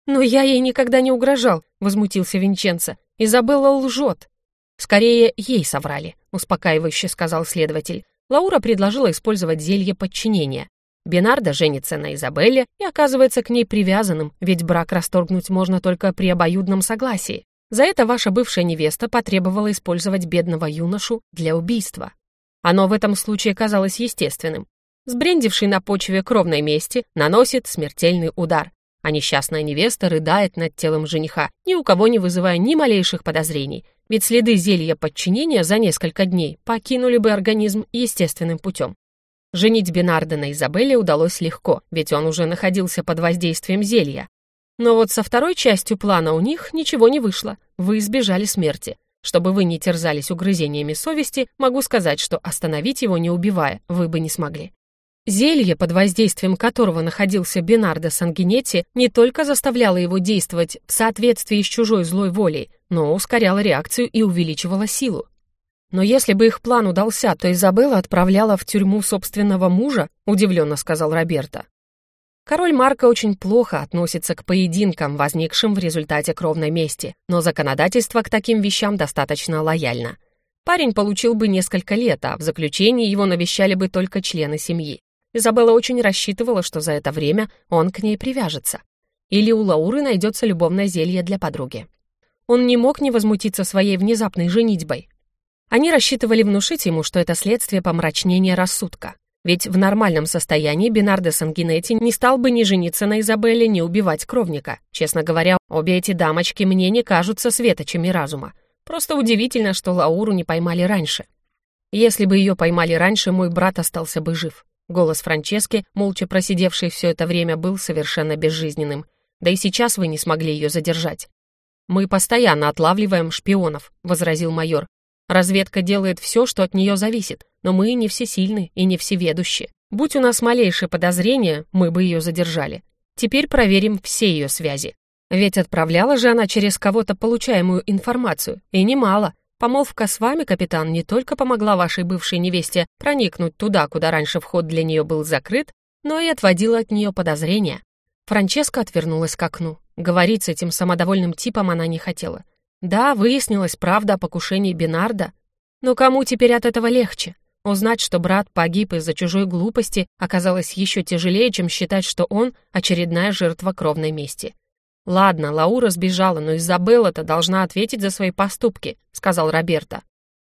«Но я ей никогда не угрожал», — возмутился Винченцо. «Изабелла лжет». «Скорее, ей соврали», — успокаивающе сказал следователь. Лаура предложила использовать зелье подчинения. Бенардо женится на Изабелле и оказывается к ней привязанным, ведь брак расторгнуть можно только при обоюдном согласии. За это ваша бывшая невеста потребовала использовать бедного юношу для убийства. Оно в этом случае казалось естественным. Сбрендивший на почве кровной мести наносит смертельный удар, а несчастная невеста рыдает над телом жениха, ни у кого не вызывая ни малейших подозрений, ведь следы зелья подчинения за несколько дней покинули бы организм естественным путем. Женить Бенарда на Изабелле удалось легко, ведь он уже находился под воздействием зелья. Но вот со второй частью плана у них ничего не вышло. Вы избежали смерти. Чтобы вы не терзались угрызениями совести, могу сказать, что остановить его, не убивая, вы бы не смогли. Зелье, под воздействием которого находился Бенардо Сангинетти, не только заставляло его действовать в соответствии с чужой злой волей, но ускоряло реакцию и увеличивало силу. Но если бы их план удался, то Изабелла отправляла в тюрьму собственного мужа, удивленно сказал Роберто. Король Марко очень плохо относится к поединкам, возникшим в результате кровной мести, но законодательство к таким вещам достаточно лояльно. Парень получил бы несколько лет, а в заключении его навещали бы только члены семьи. Изабелла очень рассчитывала, что за это время он к ней привяжется. Или у Лауры найдется любовное зелье для подруги. Он не мог не возмутиться своей внезапной женитьбой. Они рассчитывали внушить ему, что это следствие помрачнения рассудка. Ведь в нормальном состоянии Бинардо Сангинетти не стал бы ни жениться на Изабелле, ни убивать кровника. Честно говоря, обе эти дамочки мне не кажутся светочами разума. Просто удивительно, что Лауру не поймали раньше. Если бы ее поймали раньше, мой брат остался бы жив. Голос Франчески, молча просидевший все это время, был совершенно безжизненным. Да и сейчас вы не смогли ее задержать. «Мы постоянно отлавливаем шпионов», — возразил майор. «Разведка делает все, что от нее зависит, но мы не всесильны и не всеведущи. Будь у нас малейшее подозрение, мы бы ее задержали. Теперь проверим все ее связи. Ведь отправляла же она через кого-то получаемую информацию, и немало. Помолвка с вами, капитан, не только помогла вашей бывшей невесте проникнуть туда, куда раньше вход для нее был закрыт, но и отводила от нее подозрения. Франческа отвернулась к окну. Говорить с этим самодовольным типом она не хотела. Да, выяснилась правда о покушении Бинарда, но кому теперь от этого легче? Узнать, что брат погиб из-за чужой глупости, оказалось еще тяжелее, чем считать, что он — очередная жертва кровной мести. «Ладно, Лаура сбежала, но Изабелла-то должна ответить за свои поступки», — сказал Роберто.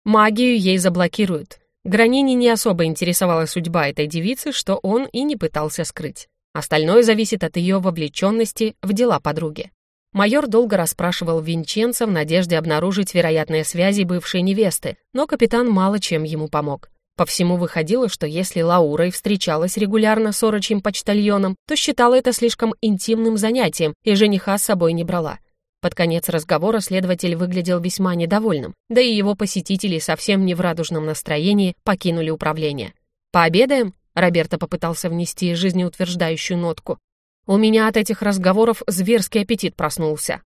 «Магию ей заблокируют. Гранини не особо интересовала судьба этой девицы, что он и не пытался скрыть. Остальное зависит от ее вовлеченности в дела подруги. Майор долго расспрашивал Винченца в надежде обнаружить вероятные связи бывшей невесты, но капитан мало чем ему помог. По всему выходило, что если Лаура и встречалась регулярно с орочьим почтальоном, то считала это слишком интимным занятием и жениха с собой не брала. Под конец разговора следователь выглядел весьма недовольным, да и его посетители совсем не в радужном настроении покинули управление. «Пообедаем?» Роберто попытался внести жизнеутверждающую нотку. «У меня от этих разговоров зверский аппетит проснулся».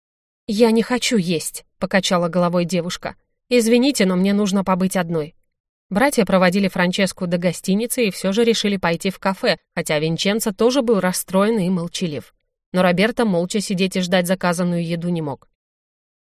«Я не хочу есть», — покачала головой девушка. «Извините, но мне нужно побыть одной». Братья проводили Франческу до гостиницы и все же решили пойти в кафе, хотя Винченцо тоже был расстроен и молчалив. Но Роберто молча сидеть и ждать заказанную еду не мог.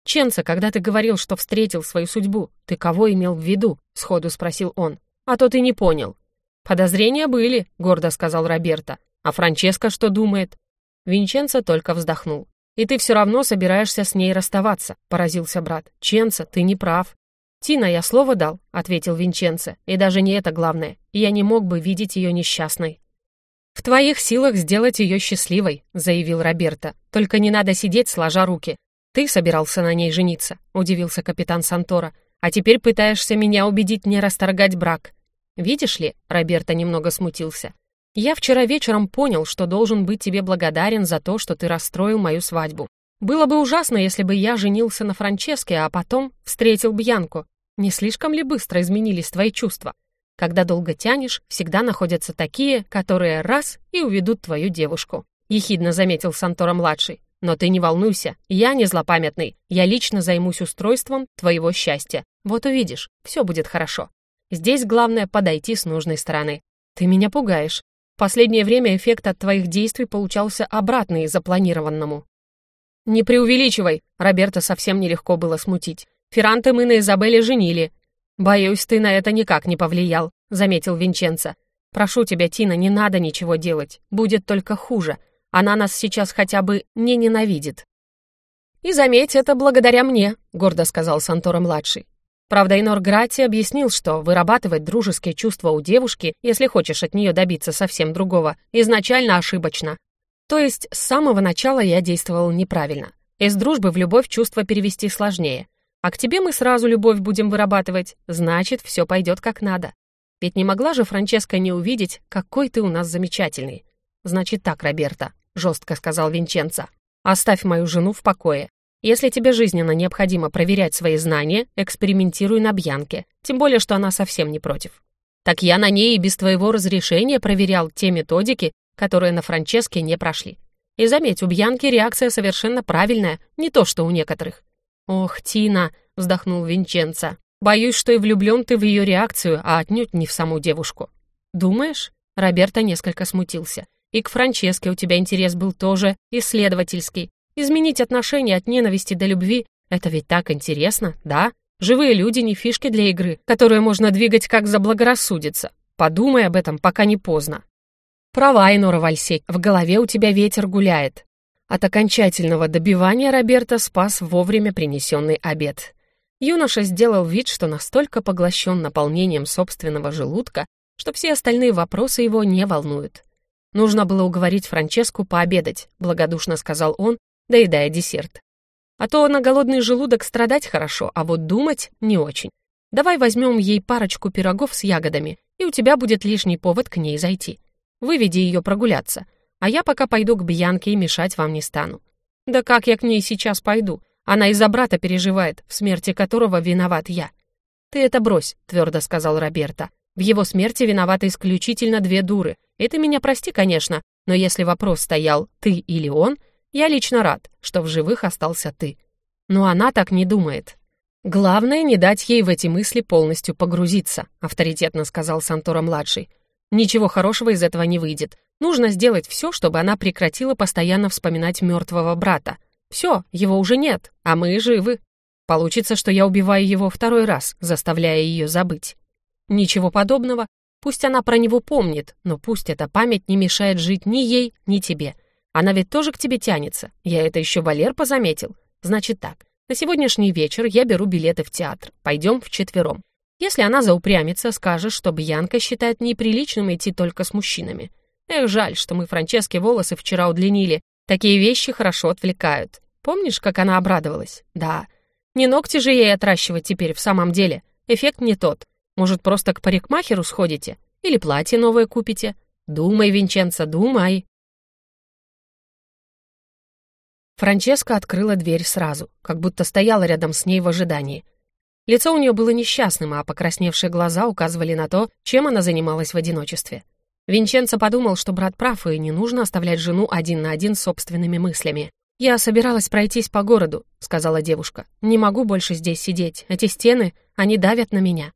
«Ченцо, когда ты говорил, что встретил свою судьбу, ты кого имел в виду?» — сходу спросил он. «А то ты не понял». «Подозрения были», — гордо сказал Роберто. «А Франческа что думает?» Винченцо только вздохнул. «И ты все равно собираешься с ней расставаться», — поразился брат. «Ченцо, ты не прав». «Тина, я слово дал», — ответил Винченцо. «И даже не это главное. Я не мог бы видеть ее несчастной». «В твоих силах сделать ее счастливой», — заявил Роберто. «Только не надо сидеть, сложа руки. Ты собирался на ней жениться», — удивился капитан Сантора. «А теперь пытаешься меня убедить не расторгать брак. «Видишь ли», — Роберто немного смутился, «я вчера вечером понял, что должен быть тебе благодарен за то, что ты расстроил мою свадьбу. Было бы ужасно, если бы я женился на Франческе, а потом встретил Бьянку. Не слишком ли быстро изменились твои чувства? Когда долго тянешь, всегда находятся такие, которые раз и уведут твою девушку», — ехидно заметил Сантора-младший. «Но ты не волнуйся, я не злопамятный, я лично займусь устройством твоего счастья. Вот увидишь, все будет хорошо». Здесь главное подойти с нужной стороны. Ты меня пугаешь. Последнее время эффект от твоих действий получался обратный запланированному. Не преувеличивай, Роберта совсем нелегко было смутить. Ферранте мы на Изабелле женили. Боюсь, ты на это никак не повлиял, заметил Винченцо. Прошу тебя, Тина, не надо ничего делать. Будет только хуже. Она нас сейчас хотя бы не ненавидит. «И заметь, это благодаря мне», — гордо сказал Сантора-младший. Правда, Инор Грати объяснил, что вырабатывать дружеские чувства у девушки, если хочешь от нее добиться совсем другого, изначально ошибочно. То есть с самого начала я действовал неправильно. Из дружбы в любовь чувства перевести сложнее. А к тебе мы сразу любовь будем вырабатывать, значит, все пойдет как надо. Ведь не могла же Франческа не увидеть, какой ты у нас замечательный. Значит так, Роберта, жестко сказал Винченцо. Оставь мою жену в покое. Если тебе жизненно необходимо проверять свои знания, экспериментируй на Бьянке, тем более, что она совсем не против. Так я на ней и без твоего разрешения проверял те методики, которые на Франческе не прошли. И заметь, у Бьянки реакция совершенно правильная, не то что у некоторых. «Ох, Тина!» — вздохнул Винченцо. «Боюсь, что и влюблен ты в ее реакцию, а отнюдь не в саму девушку». «Думаешь?» — Роберто несколько смутился. «И к Франческе у тебя интерес был тоже исследовательский. Изменить отношения от ненависти до любви — это ведь так интересно, да? Живые люди не фишки для игры, которые можно двигать как заблагорассудится. Подумай об этом, пока не поздно. Права, Инора Вальсей, в голове у тебя ветер гуляет. От окончательного добивания Роберта спас вовремя принесенный обед. Юноша сделал вид, что настолько поглощен наполнением собственного желудка, что все остальные вопросы его не волнуют. «Нужно было уговорить Франческу пообедать», — благодушно сказал он, доедая десерт. А то на голодный желудок страдать хорошо, а вот думать не очень. Давай возьмем ей парочку пирогов с ягодами, и у тебя будет лишний повод к ней зайти. Выведи ее прогуляться, а я пока пойду к Бьянке и мешать вам не стану. Да как я к ней сейчас пойду? Она из-за брата переживает, в смерти которого виноват я. Ты это брось, твердо сказал Роберта. В его смерти виноваты исключительно две дуры. Ты меня прости, конечно, но если вопрос стоял «ты или он», я лично рад, что в живых остался ты. Но она так не думает. Главное, не дать ей в эти мысли полностью погрузиться, авторитетно сказал Сантора-младший. Ничего хорошего из этого не выйдет. Нужно сделать все, чтобы она прекратила постоянно вспоминать мертвого брата. Все, его уже нет, а мы живы. Получится, что я убиваю его второй раз, заставляя ее забыть. Ничего подобного. Пусть она про него помнит, но пусть эта память не мешает жить ни ей, ни тебе. Она ведь тоже к тебе тянется. Я это еще Валер позаметил. Значит так, на сегодняшний вечер я беру билеты в театр. Пойдем вчетвером. Если она заупрямится, скажешь, что Бьянка считает неприличным идти только с мужчинами. Эх, жаль, что мы Франческе волосы вчера удлинили. Такие вещи хорошо отвлекают. Помнишь, как она обрадовалась? Да. Не ногти же ей отращивать теперь в самом деле. Эффект не тот. Может, просто к парикмахеру сходите? Или платье новое купите? Думай, Винченцо, думай. Франческа открыла дверь сразу, как будто стояла рядом с ней в ожидании. Лицо у нее было несчастным, а покрасневшие глаза указывали на то, чем она занималась в одиночестве. Винченцо подумал, что брат прав, и не нужно оставлять жену один на один с собственными мыслями. «Я собиралась пройтись по городу», — сказала девушка. «Не могу больше здесь сидеть. Эти стены, они давят на меня».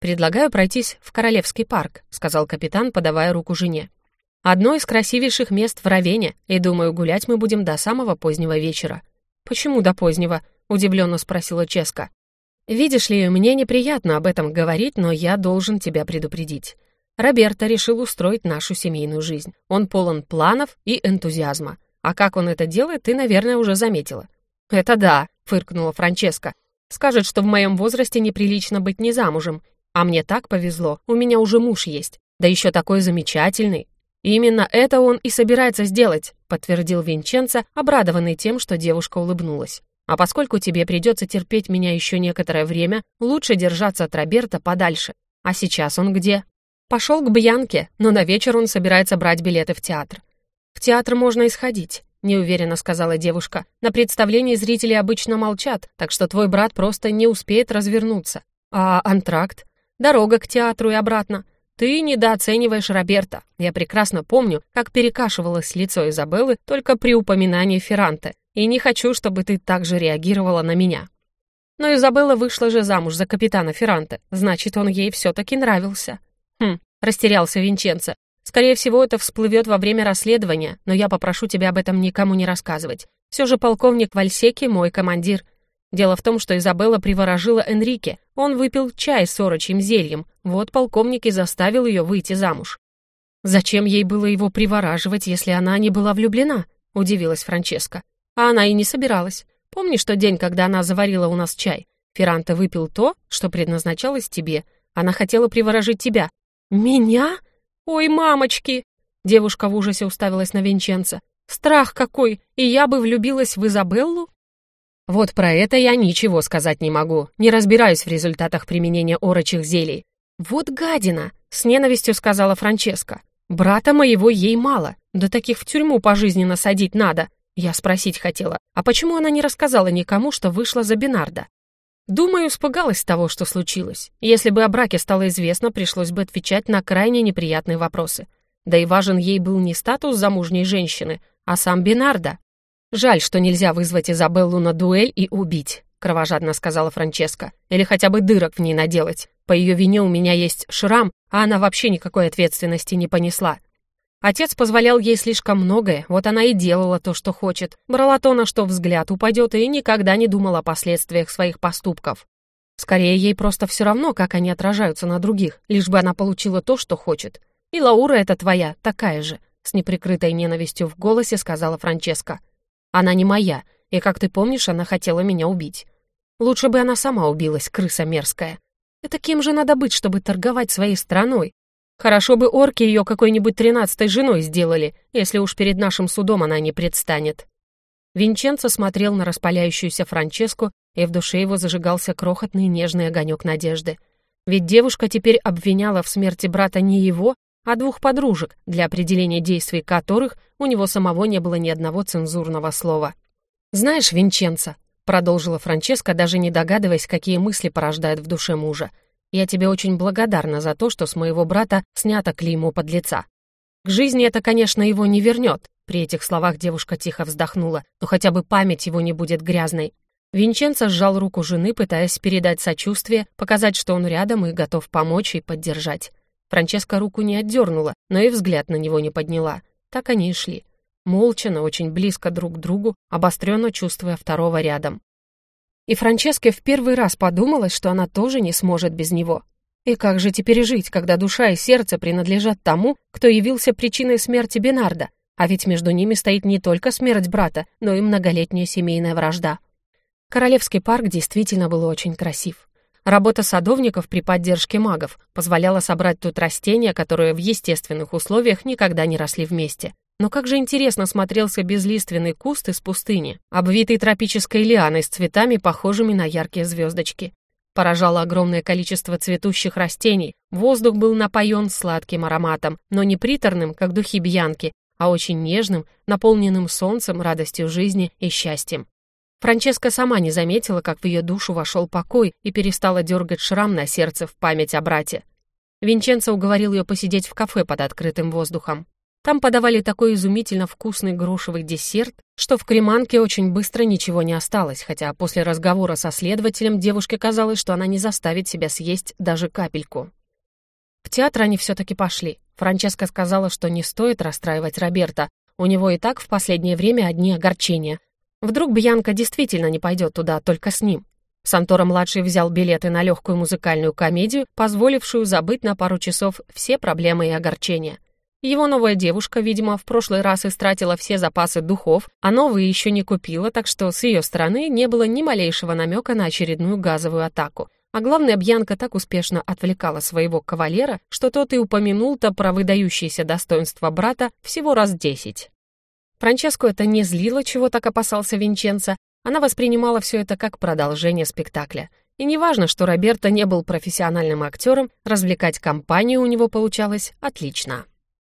«Предлагаю пройтись в Королевский парк», — сказал капитан, подавая руку жене. «Одно из красивейших мест в Равене, и, думаю, гулять мы будем до самого позднего вечера». «Почему до позднего?» — удивленно спросила Ческа. «Видишь ли, мне неприятно об этом говорить, но я должен тебя предупредить. Роберто решил устроить нашу семейную жизнь. Он полон планов и энтузиазма. А как он это делает, ты, наверное, уже заметила». «Это да», — фыркнула Франческа. «Скажет, что в моем возрасте неприлично быть не замужем. А мне так повезло, у меня уже муж есть. Да еще такой замечательный. Именно это он и собирается сделать», — подтвердил Винченцо, обрадованный тем, что девушка улыбнулась. А поскольку тебе придется терпеть меня еще некоторое время, лучше держаться от Роберта подальше. А сейчас он где? Пошел к Бьянке, но на вечер он собирается брать билеты в театр. В театр можно исходить, неуверенно сказала девушка. На представлении зрители обычно молчат, так что твой брат просто не успеет развернуться. А антракт? Дорога к театру и обратно. Ты недооцениваешь Роберта. Я прекрасно помню, как перекашивалось лицо Изабеллы только при упоминании Ферранте и не хочу, чтобы ты так же реагировала на меня». Но Изабелла вышла же замуж за капитана Ферранте, значит, он ей все-таки нравился. Хм, растерялся Винченцо. Скорее всего, это всплывет во время расследования, но я попрошу тебя об этом никому не рассказывать. Все же полковник Вальсеки мой командир. Дело в том, что Изабелла приворожила Энрике. Он выпил чай с орочьим зельем. Вот полковник и заставил ее выйти замуж. «Зачем ей было его привораживать, если она не была влюблена?» — удивилась Франческа. А она и не собиралась. Помнишь тот день, когда она заварила у нас чай? Ферранте выпил то, что предназначалось тебе. Она хотела приворожить тебя. Меня? Ой, мамочки! Девушка в ужасе уставилась на Винченца. Страх какой! И я бы влюбилась в Изабеллу? Вот про это я ничего сказать не могу. Не разбираюсь в результатах применения орочих зелий. Вот гадина! С ненавистью сказала Франческа. Брата моего ей мало. Да таких в тюрьму пожизненно садить надо. Я спросить хотела, а почему она не рассказала никому, что вышла за Бинарда? Думаю, испугалась того, что случилось. Если бы о браке стало известно, пришлось бы отвечать на крайне неприятные вопросы. Да и важен ей был не статус замужней женщины, а сам Бинарда. «Жаль, что нельзя вызвать Изабеллу на дуэль и убить», — кровожадно сказала Франческа. «Или хотя бы дырок в ней наделать. По ее вине у меня есть шрам, а она вообще никакой ответственности не понесла. Отец позволял ей слишком многое, вот она и делала то, что хочет. Брала то, на что взгляд упадет, и никогда не думала о последствиях своих поступков. Скорее, ей просто все равно, как они отражаются на других, лишь бы она получила то, что хочет. И Лаура эта твоя, такая же, с неприкрытой ненавистью в голосе сказала Франческа. Она не моя, и, как ты помнишь, она хотела меня убить. Лучше бы она сама убилась, крыса мерзкая. Это кем же надо быть, чтобы торговать своей страной? Хорошо бы орки ее какой-нибудь тринадцатой женой сделали, если уж перед нашим судом она не предстанет. Винченцо смотрел на распаляющуюся Франческу, и в душе его зажигался крохотный нежный огонек надежды. Ведь девушка теперь обвиняла в смерти брата не его, а двух подружек, для определения действий которых у него самого не было ни одного цензурного слова. «Знаешь, Винченцо», — продолжила Франческа, даже не догадываясь, какие мысли порождает в душе мужа, «я тебе очень благодарна за то, что с моего брата снято клеймо под лица. К жизни это, конечно, его не вернет», — при этих словах девушка тихо вздохнула, «но хотя бы память его не будет грязной. Винченцо сжал руку жены, пытаясь передать сочувствие, показать, что он рядом и готов помочь и поддержать. Франческа руку не отдернула, но и взгляд на него не подняла. Так они и шли. Молча, но очень близко друг к другу, обостренно чувствуя второго рядом. И Франческе в первый раз подумалось, что она тоже не сможет без него. И как же теперь жить, когда душа и сердце принадлежат тому, кто явился причиной смерти Бенарда? А ведь между ними стоит не только смерть брата, но и многолетняя семейная вражда. Королевский парк действительно был очень красив. Работа садовников при поддержке магов позволяла собрать тут растения, которые в естественных условиях никогда не росли вместе. Но как же интересно смотрелся безлиственный куст из пустыни, обвитый тропической лианой с цветами, похожими на яркие звездочки. Поражало огромное количество цветущих растений, воздух был напоен сладким ароматом, но не приторным, как духи бьянки, а очень нежным, наполненным солнцем, радостью жизни и счастьем. Франческа сама не заметила, как в ее душу вошел покой и перестала дергать шрам на сердце в память о брате. Винченцо уговорил ее посидеть в кафе под открытым воздухом. Там подавали такой изумительно вкусный грушевый десерт, что в креманке очень быстро ничего не осталось, хотя после разговора со следователем девушке казалось, что она не заставит себя съесть даже капельку. В театр они все-таки пошли. Франческа сказала, что не стоит расстраивать Роберта, у него и так в последнее время одни огорчения, Вдруг Бьянка действительно не пойдет туда только с ним. Сантора-младший взял билеты на легкую музыкальную комедию, позволившую забыть на пару часов все проблемы и огорчения. Его новая девушка, видимо, в прошлый раз истратила все запасы духов, а новые еще не купила, так что с ее стороны не было ни малейшего намека на очередную газовую атаку. А главное, Бьянка так успешно отвлекала своего кавалера, что тот и упомянул-то про выдающиеся достоинства брата всего раз десять. Франческу это не злило, чего так опасался Винченцо. Она воспринимала все это как продолжение спектакля. И неважно, что Роберто не был профессиональным актером, развлекать компанию у него получалось отлично.